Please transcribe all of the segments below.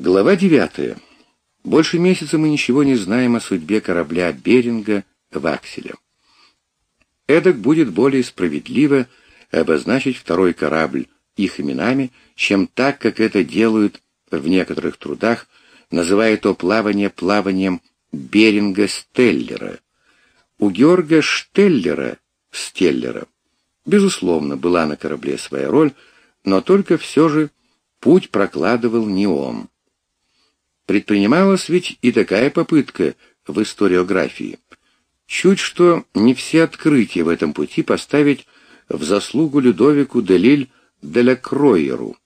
Глава девятая. Больше месяца мы ничего не знаем о судьбе корабля Беринга Вакселя. Эдак будет более справедливо обозначить второй корабль их именами, чем так, как это делают в некоторых трудах, называя то плавание плаванием Беринга Стеллера. У Георга Штеллера, Стеллера, безусловно, была на корабле своя роль, но только все же путь прокладывал не он. Предпринималась ведь и такая попытка в историографии. Чуть что не все открытия в этом пути поставить в заслугу Людовику де Лиль де ла Кройеру.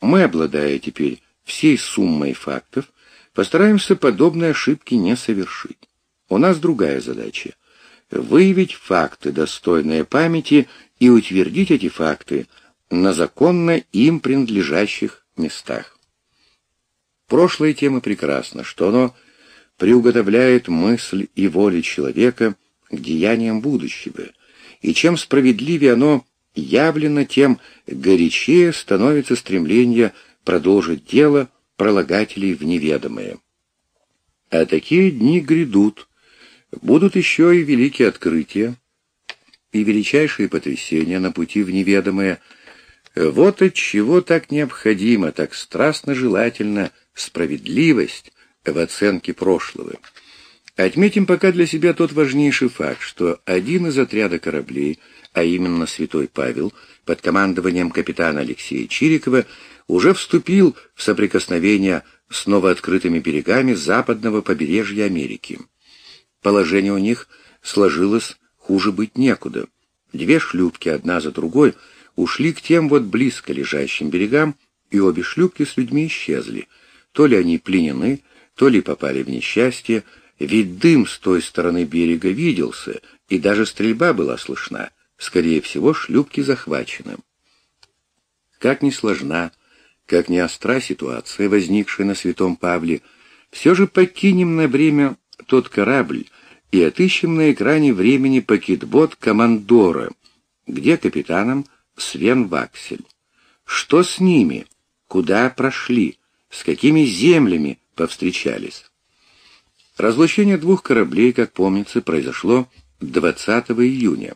Мы, обладая теперь всей суммой фактов, постараемся подобные ошибки не совершить. У нас другая задача — выявить факты, достойные памяти, и утвердить эти факты на законно им принадлежащих местах. Прошлое тема прекрасна, что оно приуготовляет мысль и волю человека к деяниям будущего, и чем справедливее оно явлено, тем горячее становится стремление продолжить дело пролагателей в неведомое. А такие дни грядут, будут еще и великие открытия, и величайшие потрясения на пути в неведомое. Вот от чего так необходимо, так страстно желательно — справедливость в оценке прошлого. Отметим пока для себя тот важнейший факт, что один из отряда кораблей, а именно «Святой Павел», под командованием капитана Алексея Чирикова, уже вступил в соприкосновение с новооткрытыми берегами западного побережья Америки. Положение у них сложилось хуже быть некуда. Две шлюпки, одна за другой, ушли к тем вот близко лежащим берегам, и обе шлюпки с людьми исчезли — то ли они пленены, то ли попали в несчастье, ведь дым с той стороны берега виделся, и даже стрельба была слышна. Скорее всего, шлюпки захвачены. Как ни сложна, как ни остра ситуация, возникшая на Святом Павле, все же покинем на время тот корабль и отыщем на экране времени пакетбот «Командора», где капитаном Свен Ваксель. Что с ними? Куда прошли? С какими землями повстречались. Разлучение двух кораблей, как помнится, произошло 20 июня.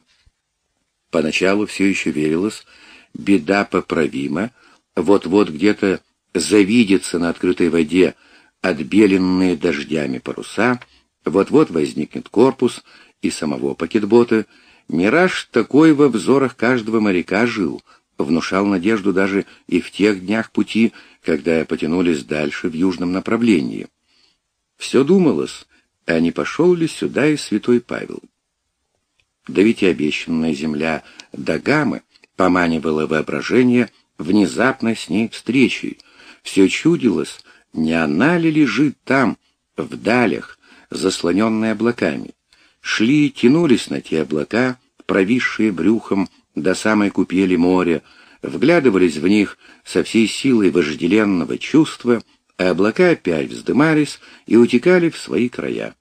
Поначалу все еще верилось, беда поправима, вот-вот где-то завидится на открытой воде отбеленные дождями паруса, вот-вот возникнет корпус и самого пакетбота. Мираж такой во взорах каждого моряка жил, внушал надежду даже и в тех днях пути, когда потянулись дальше в южном направлении. Все думалось, а не пошел ли сюда и святой Павел. Да ведь и обещанная земля Дагамы поманивала воображение внезапно с ней встречей. Все чудилось, не она ли лежит там, в далях, заслоненная облаками. Шли и тянулись на те облака, провисшие брюхом до самой купели моря, вглядывались в них со всей силой вожделенного чувства, а облака опять вздымались и утекали в свои края.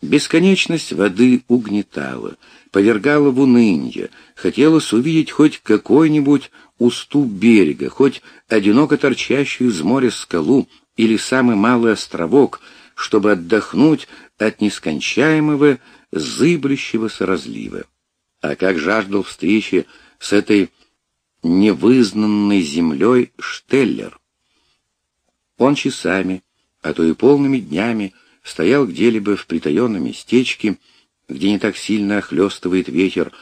Бесконечность воды угнетала, повергала в уныние, хотелось увидеть хоть какой-нибудь уступ берега, хоть одиноко торчащую из моря скалу или самый малый островок, чтобы отдохнуть от нескончаемого, зыблющегося разлива. А как жаждал встречи с этой невызнанной землей Штеллер. Он часами, а то и полными днями стоял где-либо в притаенном местечке, где не так сильно охлестывает ветер,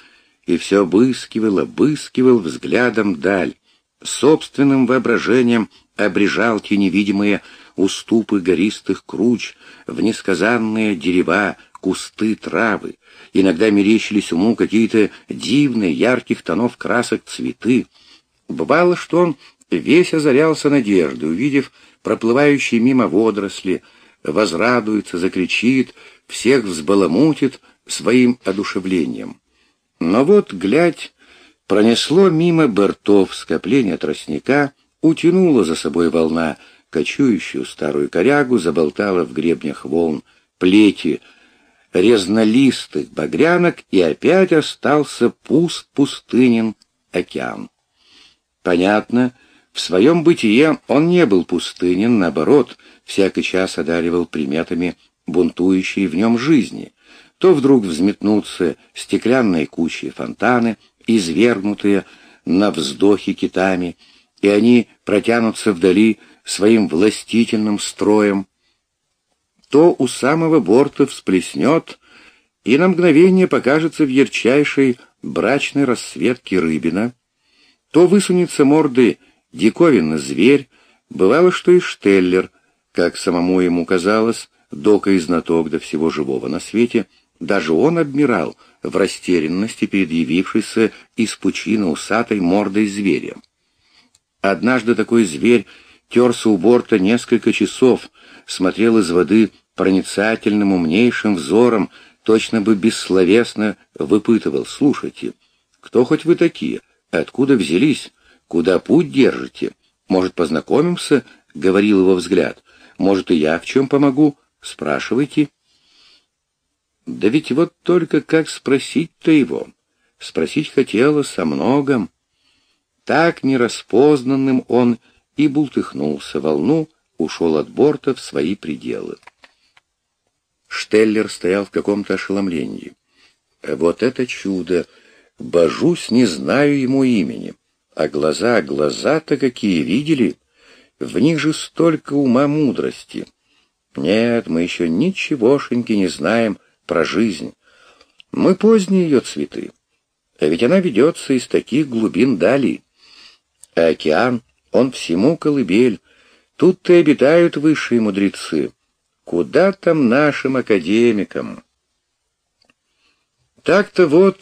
и все обыскивал, обыскивал взглядом даль, собственным воображением обрежал те невидимые уступы гористых круч, в несказанные дерева, кусты, травы. Иногда мерещились уму какие-то дивные, ярких тонов красок цветы. Бывало, что он весь озарялся надеждой, увидев проплывающие мимо водоросли, возрадуется, закричит, всех взбаламутит своим одушевлением. Но вот, глядь, пронесло мимо бортов скопление тростника, утянула за собой волна кочующую старую корягу, заболтала в гребнях волн плети, резнолистых багрянок, и опять остался пуст пустынен океан. Понятно, В своем бытие он не был пустынен, наоборот, всякий час одаривал приметами бунтующей в нем жизни. То вдруг взметнутся стеклянные кучи фонтаны, извергнутые на вздохи китами, и они протянутся вдали своим властительным строем. То у самого борта всплеснет, и на мгновение покажется в ярчайшей брачной расцветке рыбина, то высунется морды диковинный зверь, бывало, что и Штеллер, как самому ему казалось, дока и знаток до всего живого на свете, даже он обмирал в растерянности перед явившейся из пучины усатой мордой зверя. Однажды такой зверь терся у борта несколько часов, смотрел из воды проницательным, умнейшим взором, точно бы бессловесно выпытывал. «Слушайте, кто хоть вы такие? Откуда взялись? Куда путь держите? Может, познакомимся?» — говорил его взгляд. «Может, и я в чем помогу? Спрашивайте». Да ведь вот только как спросить-то его? Спросить хотелось о многом. Так нераспознанным он и бултыхнулся волну, ушел от борта в свои пределы. Штеллер стоял в каком-то ошеломлении. Вот это чудо! Божусь, не знаю ему имени. А глаза, глаза-то какие видели! В них же столько ума мудрости. Нет, мы еще ничегошеньки не знаем про жизнь. Мы поздние ее цветы. А ведь она ведется из таких глубин дали. А океан, он всему колыбель. Тут-то и обитают высшие мудрецы. Куда там нашим академикам? Так-то вот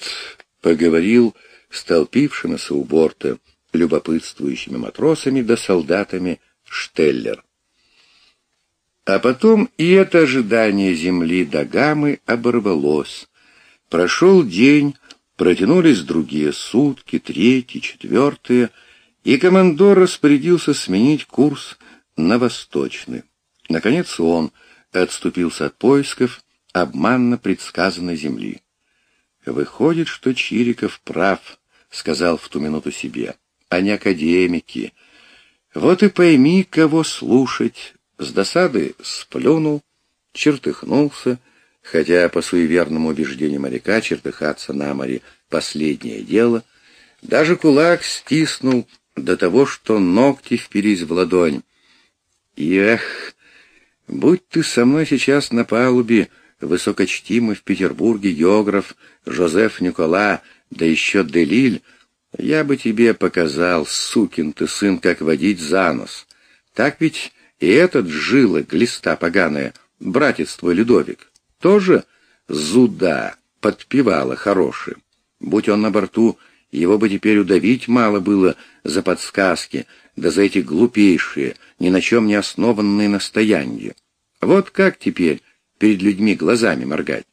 поговорил столпившимися у борта любопытствующими матросами да солдатами Штеллер. А потом и это ожидание земли до гаммы оборвалось. Прошел день, протянулись другие сутки, третий, четвертые, и командор распорядился сменить курс на восточный. Наконец он отступился от поисков обманно предсказанной земли. «Выходит, что Чириков прав», — сказал в ту минуту себе, — «а не академики. Вот и пойми, кого слушать». С досады сплюнул, чертыхнулся, хотя по суеверному убеждению моряка чертыхаться на море — последнее дело, даже кулак стиснул до того, что ногти впились в ладонь. Эх, будь ты со мной сейчас на палубе, высокочтимый в Петербурге географ Жозеф Никола, да еще Делиль, я бы тебе показал, сукин ты сын, как водить за нос. Так ведь и этот жила, глиста поганая, братец твой Людовик, тоже зуда подпевала хороший. Будь он на борту, его бы теперь удавить мало было за подсказки, да за эти глупейшие, ни на чем не основанные настояния. Вот как теперь перед людьми глазами моргать?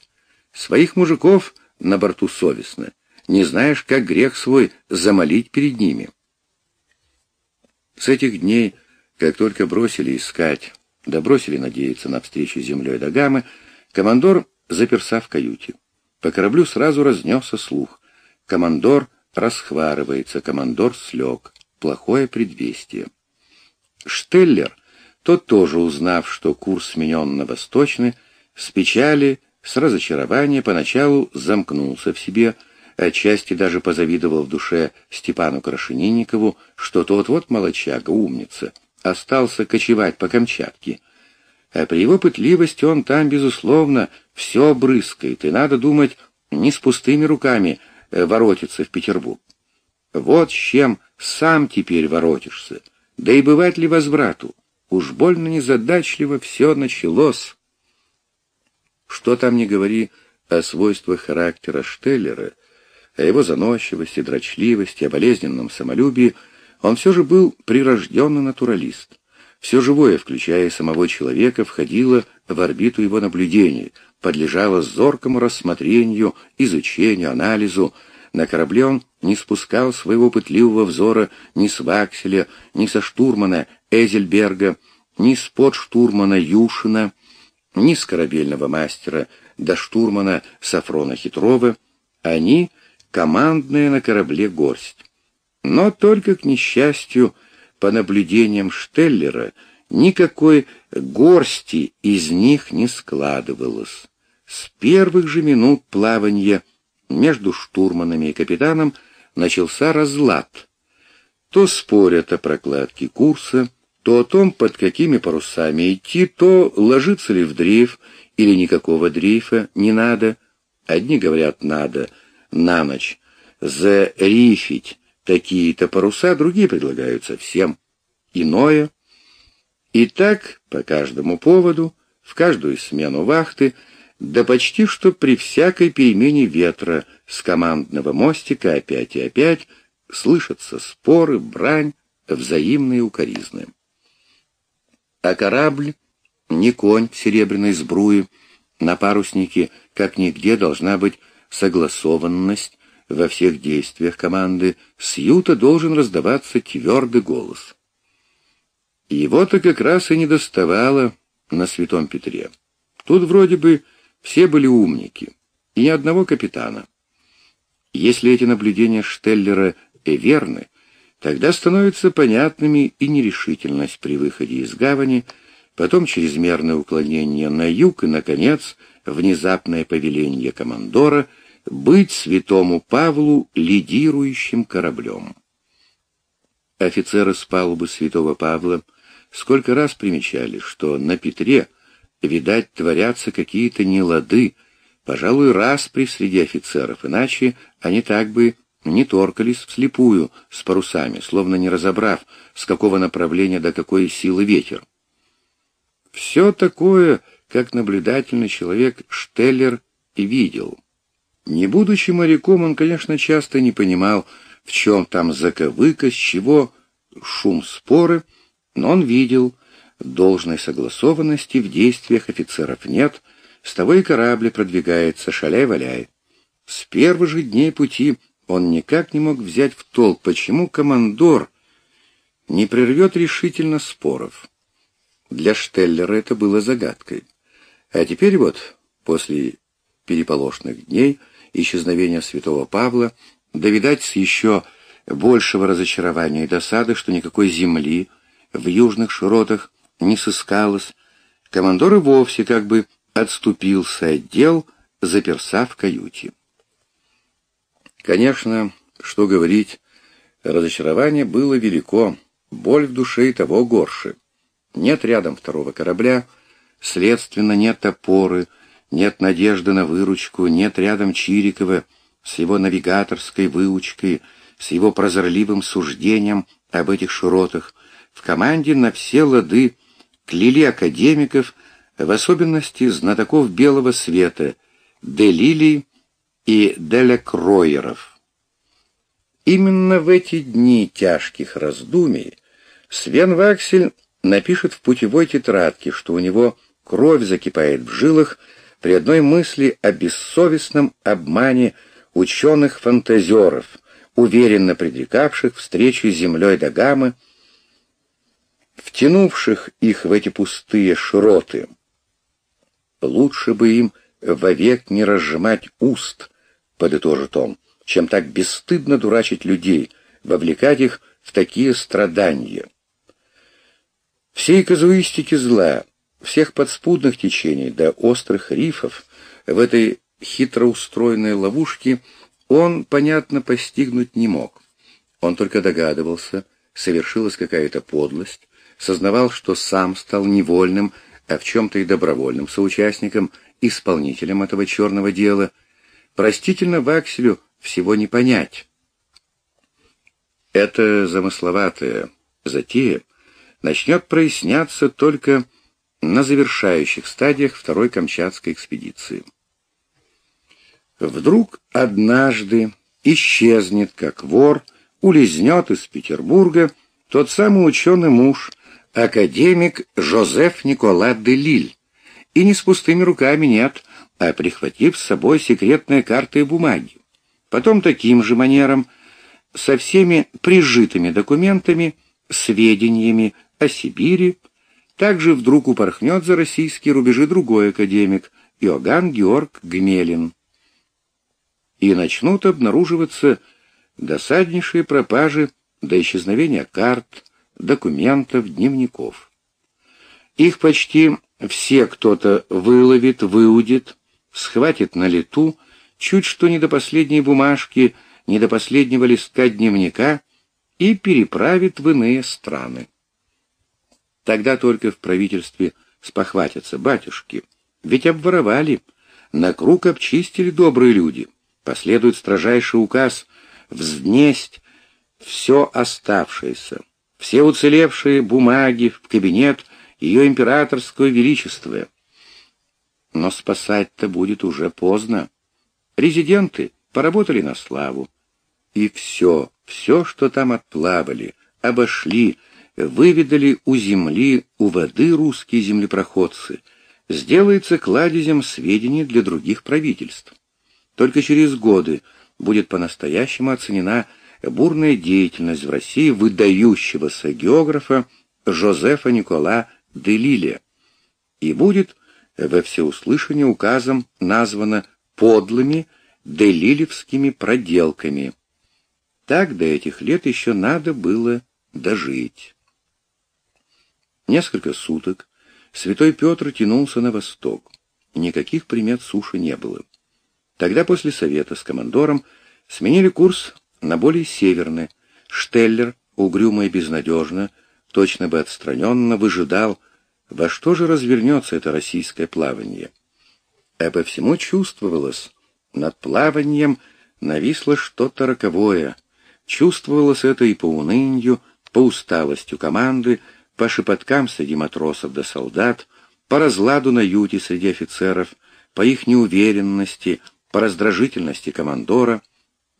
Своих мужиков на борту совестно. Не знаешь, как грех свой замолить перед ними. С этих дней, как только бросили искать, да бросили надеяться на встречу с землей Дагамы, командор заперся в каюте. По кораблю сразу разнесся слух. Командор расхварывается, командор слег. Плохое предвестие. Штеллер, тот тоже узнав, что курс сменен на восточный, с печали, с разочарования поначалу замкнулся в себе, отчасти даже позавидовал в душе Степану Крашенинникову, что тот вот молочага, умница, остался кочевать по Камчатке. А при его пытливости он там, безусловно, все брызгает, и надо думать не с пустыми руками э, воротиться в Петербург. Вот с чем сам теперь воротишься. Да и бывать ли возврату? Уж больно незадачливо все началось. Что там не говори о свойствах характера Штеллера, о его заносчивости, дрочливости, о болезненном самолюбии, он все же был прирожденный натуралист. Все живое, включая самого человека, входило в орбиту его наблюдений, подлежало зоркому рассмотрению, изучению, анализу. На корабле он не спускал своего пытливого взора ни с Вакселя, ни со штурмана Эзельберга, ни с подштурмана Юшина, ни с корабельного мастера до штурмана Сафрона Хитрова, они — командная на корабле горсть. Но только, к несчастью, по наблюдениям Штеллера, никакой горсти из них не складывалось. С первых же минут плавания между штурманами и капитаном начался разлад. То спорят о прокладке курса, то о том, под какими парусами идти, то ложиться ли в дрейф или никакого дрейфа не надо. Одни говорят «надо» на ночь зарифить такие-то паруса, другие предлагают совсем иное. И так по каждому поводу, в каждую смену вахты, да почти что при всякой перемене ветра с командного мостика опять и опять слышатся споры, брань, взаимные укоризны. А корабль, не конь в серебряной сбруе, на паруснике, как нигде, должна быть согласованность во всех действиях команды, с юта должен раздаваться твердый голос. Его-то как раз и не доставало на Святом Петре. Тут вроде бы все были умники, и ни одного капитана. Если эти наблюдения Штеллера и верны, Тогда становятся понятными и нерешительность при выходе из гавани, потом чрезмерное уклонение на юг и, наконец, внезапное повеление командора быть святому Павлу лидирующим кораблем. Офицеры с палубы святого Павла сколько раз примечали, что на Петре, видать, творятся какие-то нелады, пожалуй, раз при среди офицеров, иначе они так бы не торкались вслепую с парусами, словно не разобрав, с какого направления до какой силы ветер. Все такое, как наблюдательный человек Штеллер и видел. Не будучи моряком, он, конечно, часто не понимал, в чем там заковыка, с чего шум споры, но он видел, должной согласованности в действиях офицеров нет, с того и корабль продвигается, шаляй-валяй. С первых же дней пути он никак не мог взять в толк, почему командор не прервет решительно споров. Для Штеллера это было загадкой. А теперь вот, после переполошных дней, исчезновения святого Павла, да, видать, с еще большего разочарования и досады, что никакой земли в южных широтах не сыскалось, командор и вовсе как бы отступился от дел, заперся в каюте. Конечно, что говорить, разочарование было велико, боль в душе и того горше. Нет рядом второго корабля, следственно, нет опоры, нет надежды на выручку, нет рядом Чирикова с его навигаторской выучкой, с его прозорливым суждением об этих широтах. В команде на все лады кляли академиков, в особенности знатоков белого света, Делилий и Делекроеров. Именно в эти дни тяжких раздумий Свен Ваксель напишет в путевой тетрадке, что у него кровь закипает в жилах при одной мысли о бессовестном обмане ученых-фантазеров, уверенно предрекавших встречу с землей Дагамы, втянувших их в эти пустые широты. Лучше бы им вовек не разжимать уст, подытожит он, чем так бесстыдно дурачить людей, вовлекать их в такие страдания. Всей казуистики зла, всех подспудных течений до острых рифов в этой хитро устроенной ловушке он, понятно, постигнуть не мог. Он только догадывался, совершилась какая-то подлость, сознавал, что сам стал невольным, а в чем-то и добровольным соучастником, исполнителем этого черного дела, Простительно Вакселю всего не понять. Это замысловатая затея начнет проясняться только на завершающих стадиях второй Камчатской экспедиции. Вдруг однажды исчезнет, как вор, улизнет из Петербурга тот самый ученый муж, академик Жозеф Никола де Лиль. И не с пустыми руками нет, а прихватив с собой секретные карты и бумаги. Потом таким же манером, со всеми прижитыми документами, сведениями о Сибири, также вдруг упорхнет за российские рубежи другой академик, Иоганн Георг Гмелин. И начнут обнаруживаться досаднейшие пропажи до исчезновения карт, документов, дневников. Их почти все кто-то выловит, выудит, схватит на лету, чуть что не до последней бумажки, не до последнего листка дневника и переправит в иные страны. Тогда только в правительстве спохватятся батюшки, ведь обворовали, на круг обчистили добрые люди. Последует строжайший указ взнесть все оставшееся, все уцелевшие бумаги в кабинет ее императорского величества. Но спасать-то будет уже поздно. Резиденты поработали на славу. И все, все, что там отплавали, обошли, выведали у земли, у воды русские землепроходцы, сделается кладезем сведений для других правительств. Только через годы будет по-настоящему оценена бурная деятельность в России выдающегося географа Жозефа Никола де Лиле, и будет во всеуслышание указом названо подлыми делилевскими проделками. Так до этих лет еще надо было дожить. Несколько суток святой Петр тянулся на восток. Никаких примет суши не было. Тогда после совета с командором сменили курс на более северный. Штеллер, угрюмо и безнадежно, точно бы отстраненно выжидал, во что же развернется это российское плавание. А по всему чувствовалось, над плаванием нависло что-то роковое. Чувствовалось это и по унынию, по усталостью команды, по шепоткам среди матросов да солдат, по разладу на юте среди офицеров, по их неуверенности, по раздражительности командора.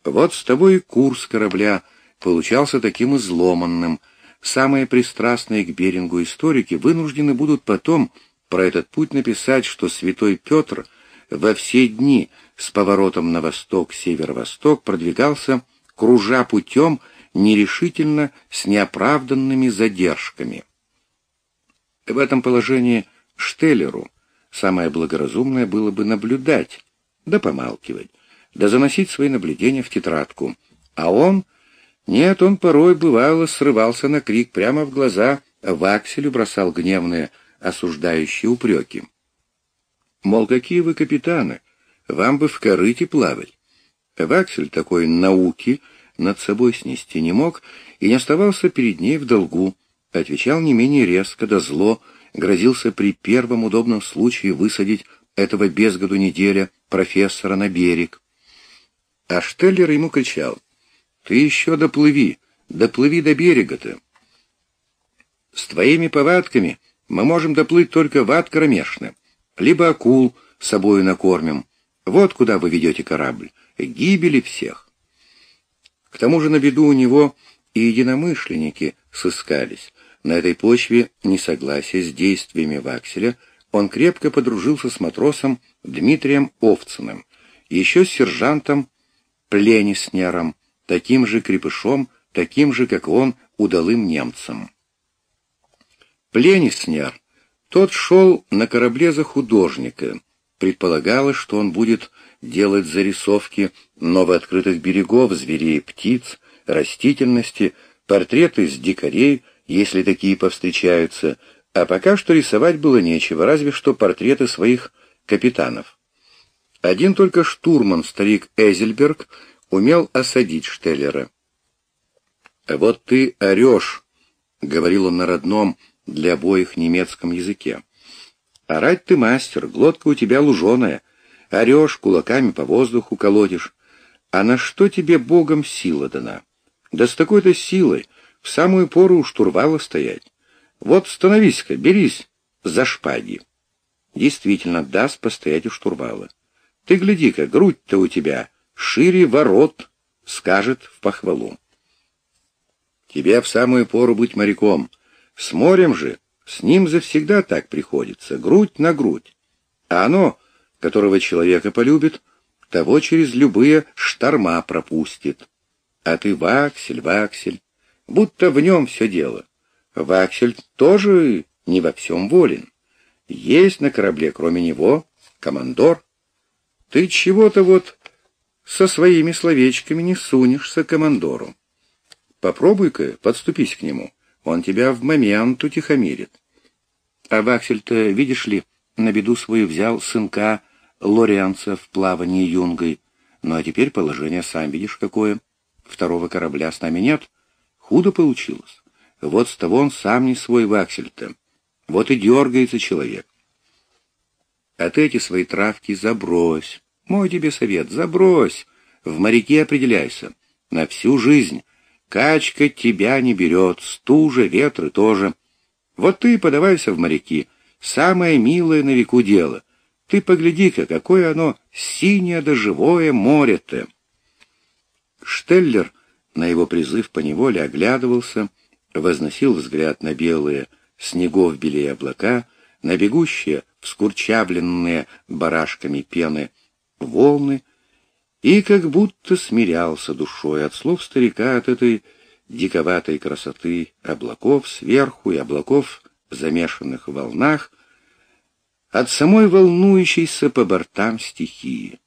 Вот с того и курс корабля получался таким изломанным. Самые пристрастные к Берингу историки вынуждены будут потом про этот путь написать, что святой Петр во все дни с поворотом на восток, северо-восток продвигался, кружа путем, нерешительно, с неоправданными задержками. В этом положении Штеллеру самое благоразумное было бы наблюдать, да помалкивать, да заносить свои наблюдения в тетрадку. А он... Нет, он порой, бывало, срывался на крик прямо в глаза, в акселю бросал гневные, осуждающие упреки. Мол, какие вы капитаны, вам бы в корыте плавать. Ваксель такой науки над собой снести не мог и не оставался перед ней в долгу, отвечал не менее резко да зло, грозился при первом удобном случае высадить этого без году неделя профессора на берег. А Штеллер ему кричал, «Ты еще доплыви, доплыви до берега-то. С твоими повадками мы можем доплыть только в ад кромешно, либо акул собою накормим. Вот куда вы ведете корабль, гибели всех». К тому же на виду у него и единомышленники сыскались. На этой почве несогласия с действиями Вакселя – он крепко подружился с матросом Дмитрием Овциным, еще с сержантом Плениснером, таким же крепышом, таким же, как он, удалым немцам. Плениснер, тот шел на корабле за художника. Предполагалось, что он будет делать зарисовки новооткрытых берегов, зверей, птиц, растительности, портреты с дикарей, если такие повстречаются, а пока что рисовать было нечего, разве что портреты своих капитанов. Один только штурман, старик Эзельберг, умел осадить Штеллера. «Вот ты орешь», — говорил он на родном для обоих немецком языке. «Орать ты мастер, глотка у тебя луженая, орешь, кулаками по воздуху колотишь. А на что тебе Богом сила дана? Да с такой-то силой в самую пору у штурвала стоять. Вот становись-ка, берись за шпаги. Действительно, даст постоять у штурвала. Ты гляди-ка, грудь-то у тебя шире ворот, скажет в похвалу. Тебе в самую пору быть моряком. С морем же, с ним завсегда так приходится, грудь на грудь. А оно, которого человека полюбит, того через любые шторма пропустит. А ты ваксель, ваксель, будто в нем все дело. Ваксель тоже не во всем волен. Есть на корабле, кроме него, командор. Ты чего-то вот со своими словечками не сунешься командору. Попробуй-ка подступись к нему. Он тебя в момент утихомирит. А Ваксель-то, видишь ли, на беду свою взял сынка Лорианца в плавании юнгой. Ну а теперь положение сам видишь какое. Второго корабля с нами нет. Худо получилось. Вот с того он сам не свой Ваксель-то. Вот и дергается человек. А ты эти свои травки забрось. Мой тебе совет, забрось. В моряки определяйся. На всю жизнь. Качка тебя не берет, стужа, ветры тоже. Вот ты подавайся в моряки. Самое милое на веку дело. Ты погляди-ка, какое оно синее да живое море-то. Штеллер на его призыв поневоле оглядывался, возносил взгляд на белые снегов белее облака, на бегущие, вскурчавленные барашками пены, волны, и как будто смирялся душой от слов старика, от этой диковатой красоты облаков сверху и облаков, замешанных в волнах, от самой волнующейся по бортам стихии.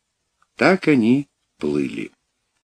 Так они плыли.